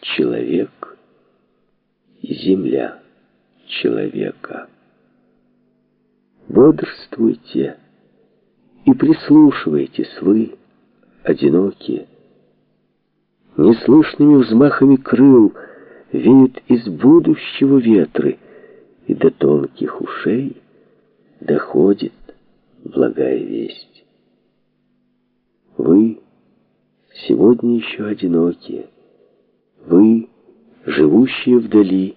человек и земля человека. Бодрствуйте и прислушивайтесь вы, одинокие. Неслышными взмахами крыл веют из будущего ветры, и до тонких ушей доходит благая весть. Вы сегодня еще одинокие, вы, живущие вдали,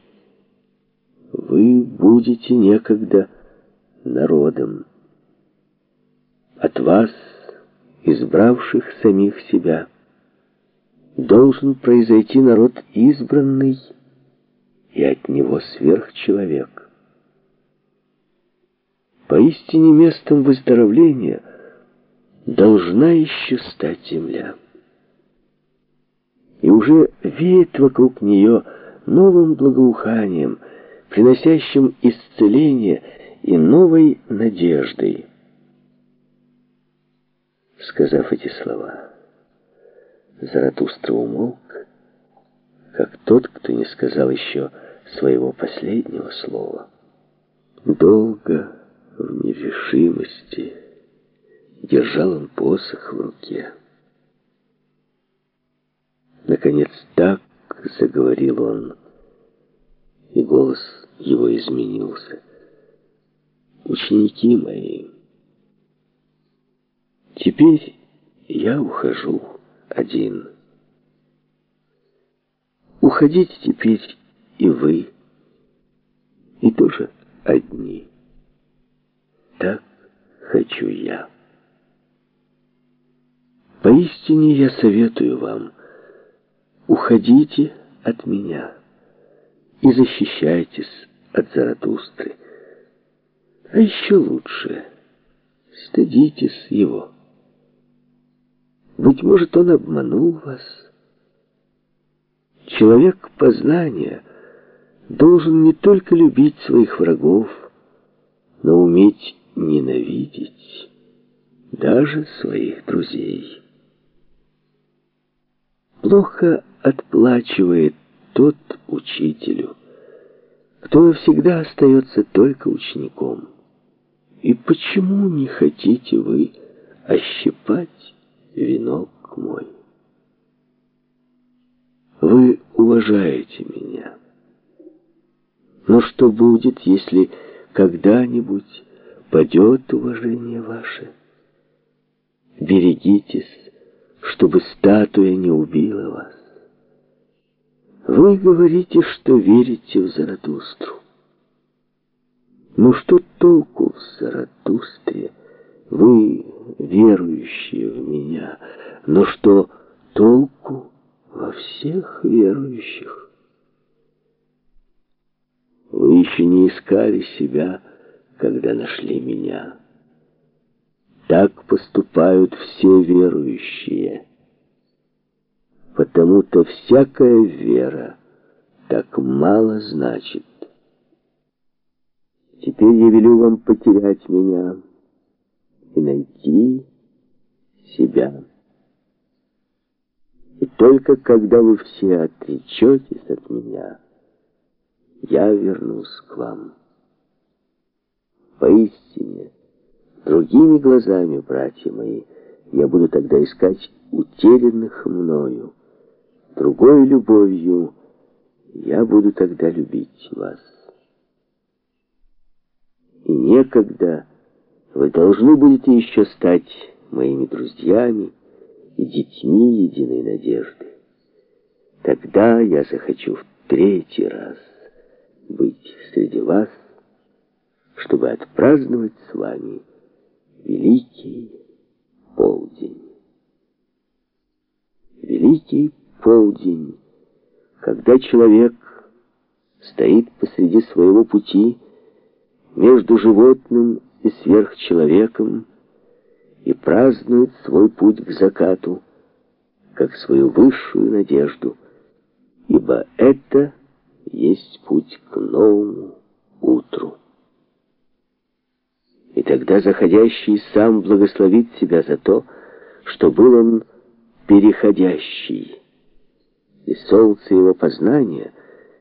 вы будете некогда народом. От вас, избравших самих себя, должен произойти народ избранный, и от него сверхчеловек. Поистине местом выздоровления должна еще стать земля. Уже веет вокруг нее новым благоуханием, приносящим исцеление и новой надеждой. Сказав эти слова, Заратустра умолк, как тот, кто не сказал еще своего последнего слова. Долго, в нерешимости, держал он посох в руке. Наконец так заговорил он, и голос его изменился ученики мои, теперь я ухожу один. Уходите теперь и вы, и тоже одни. Так хочу я. Поистине я советую вам, уходите от меня и защищайтесь от Заратустры. А еще лучше, стыдитесь его. Быть может, он обманул вас. Человек познания должен не только любить своих врагов, но уметь ненавидеть даже своих друзей. Плохо отплачивает тот учителю, кто всегда остается только учеником. И почему не хотите вы ощипать венок мой? Вы уважаете меня. Но что будет, если когда-нибудь падет уважение ваше? Берегитесь, чтобы статуя не убила вас. Вы говорите, что верите в Заратустру. Ну что толку в Заратустре? Вы верующие в меня, но что толку во всех верующих? Вы еще не искали себя, когда нашли меня. Так поступают все верующие. Потому-то всякая вера так мало значит. Теперь я велю вам потерять меня и найти себя. И только когда вы все отречетесь от меня, я вернусь к вам. Поистине, другими глазами, братья мои, я буду тогда искать утерянных мною. Другой любовью я буду тогда любить вас и некогда вы должны будете еще стать моими друзьями и детьми единой надежды. Тогда я захочу в третий раз быть среди вас, чтобы отпраздновать с вами великий полдень. Великий полдень, когда человек стоит посреди своего пути, между животным и сверхчеловеком и празднует свой путь к закату, как свою высшую надежду, ибо это есть путь к новому утру. И тогда заходящий сам благословит себя за то, что был он переходящий, и солнце его познания